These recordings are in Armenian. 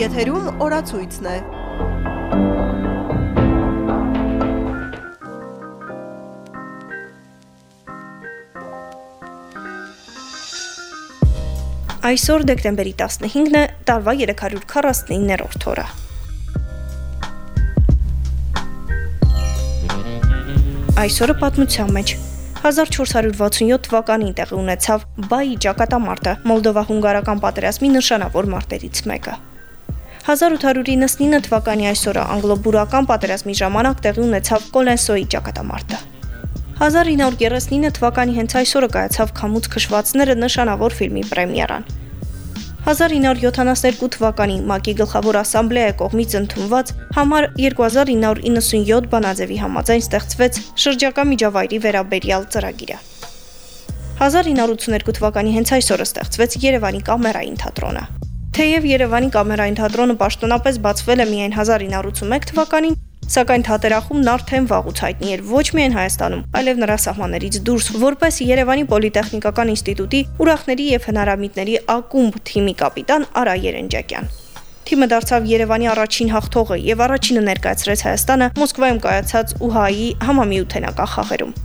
Եթերում օրացույցն է։ Այսօր դեկտեմբերի 15-ն է, տարվա 349-րդ օրը։ Այսօրը պատմության մեջ. 1467 թվականին տեղի ունեցավ Բայի ճակատամարտը, Մոլդովա-հունգարական պատերազմի նշանավոր մարտերից մեկը։ 1899 թվականի այսօրը անգլո-բուրական պատերազմի ժամանակ տեղի ունեցավ Կոլենսոյի ճակատամարտը։ 1939 թվականի հենց այսօրը կայացավ Քամուց քշվածները նշանավոր ֆիլմի պրեմիերան։ 1972 թվականին ՄԱԿ-ի գլխավոր ասամբլեայի կողմից ընդունված համար 2997 բանաձևի համաձայն ստեղծվեց շրջակա միջավայրի վերաբերյալ ծրագիրը։ 1982 թվականի հենց այսօրը ստեղծվեց Երևանի կամերային թատրոնը։ Թեև Երևանի կամերային թատրոնը պաշտոնապես բացվել է միայն 1981 թվականին, Սակայն թատերախումն արդեն վաղուց հայտնի էր ոչ միայն Հայաստանում, այլև նրա սահմաններից դուրս, որպես Երևանի Պոլիտեխնիկական ինստիտուտի ուրախների եւ հնարամիտների ակումբ թիմի կապիտան Արա Երենջակյան։ Թիմը դարձավ Երևանի առաջին հաղթողը եւ առաջինը ներկայացրեց Հայաստանը Մոսկվայում կայացած ՈՒՀԱ-ի համամիութենական խաղերում։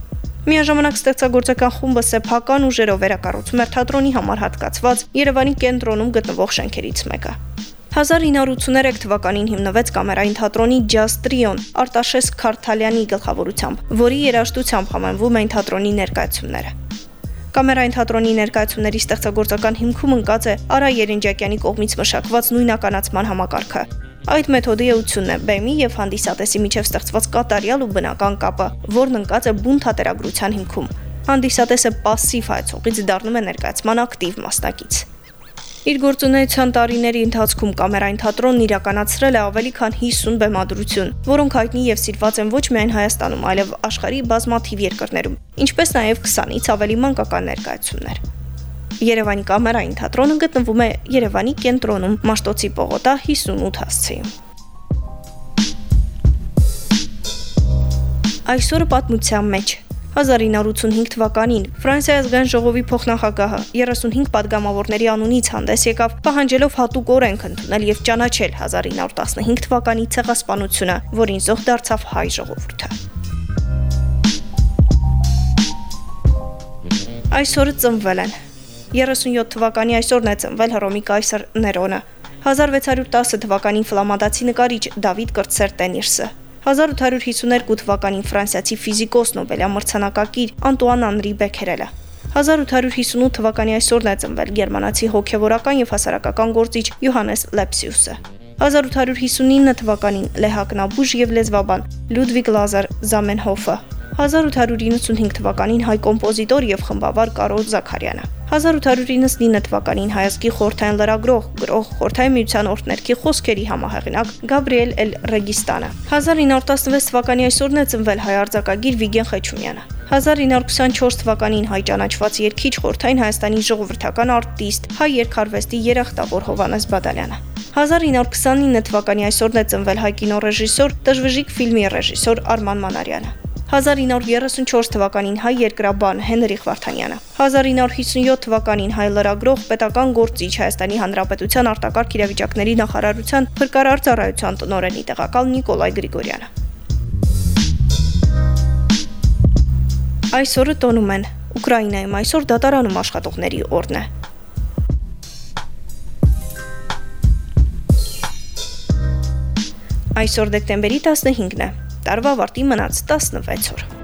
Միաժամանակ ստեղծագործական խումբը սեփական ուժերով վերակառուցում էր թատրոնի համար հատկացված Երևանի կենտրոնում գտնվող շենքերից մեկը։ 1983 թվականին հիմնվեց կամերային թատրոնի ջազ տրիոն Արտաշես Քարթալյանի գլխավորությամբ, որի երաժշտությամբ համանվում էին թատրոնի ներկայացումները։ Կամերային թատրոնի ներկայացումների ստեղծագործական հիմքում ընկած է Արա Երենջակյանի կողմից մշակված նույնականացման համակարգը։ Այդ մեթոդի էությունն է բեմի եւ հանդիսատեսի միջև ստեղծված կատարյալ ու բնական կապը, որն ընկած է բուն թատերագրության հիմքում։ Հանդիսատեսը пассив հայցողից դառնում է ներկայացման ակտիվ մասնակից։ Իր գործունեության տարիների ընթացքում կամերային թատրոնն իրականացրել է ավելի քան 50 բեմադրություն, որոնք հայտնի եւ սիրված են ոչ միայն Հայաստանում, այլև աշխարհի բազմաթիվ երկրներում, ինչպես նաեւ 20-ից ավելի մանկական ներկայացումներ։ Երևանի կամերային թատրոնը գտնվում է Երևանի կենտրոնում, Մաշտոցի պողոտա 58 հասցեում։ Այսօրը պատմության մեջ. 1985 թվականին. Ֆրանսիայի ազգային ժողովի փոխնախագահը 35 падգամավորների անունից հանդես եկավ, պահանջելով հատուկ օրենք ընդունել եւ ճանաչել 1915 թվականի ցեղասպանությունը, որին զոհ դարձավ հայ ժողովուրդը։ Այսօրը ծնվել են 37 թվականի այսօրն է ծնվել Հռոմի կայսր Ներոնը 1610 թվականին ֆլամանդացի նկարիչ Դավիթ Կրտսեր-Տենիրսը 1852 թվականին ֆրանսիացի ֆիզիկոս Նոբելյա մրցանակակիր Անտուան Անրի Բեքերելը 1858 թվականի այսօրն է ծնվել գերմանացի հոգևորական եւ հասարակական գործիչ Յոհանես Լեպսիուսը 1859 թվականին լեհակնաբուժ եւ լեզվաբան Լյուդվիգ Լազար Զամենհոֆը 1895 թվականին հայ կոմպոզիտոր եւ խմբավար Կարոլ Զաքարյանը 1899 թվականին հայազգի խորթային լրագրող գրող խորթային միության օրդներքի խոսքերի համահեղինակ Գաբրիել Էլ Ռեգիստանը 1916 թվականի այսօրն է ծնվել հայ արձակագիր Վիգեն Խեչումյանը 1924 թվականին հայ ճանաչված երկիչ խորթային Հայաստանի ժողովրդական արտիստ հայ երկարվեստի երախտավոր Հովանես Բադալյանը 1929 թվականի այսօրն է ծնվել հայ կինոռեժիսոր, դժվժիկ ֆիլմի ռեժիսոր Արման Մանարյանը։ 1934 թվականին հայ երկրաբան Հենրիխ Վարդանյանը, 1957 թվականին հայ լրագրող պետական գործիչ Հայաստանի Հանրապետության արտակարգ իրավիճակների նախարարության փրկարար ծառայության տնօրենի տեղակալ Նիկոլայ Գրիգորյանը։ Այսօրը տոնում են Ուկրաինայում այսօր դատարանում աշխատողների օրն է։ Այսօր դեկտեմբերի 15-ն է։ Տարվա վարտի մնաց 16 օր։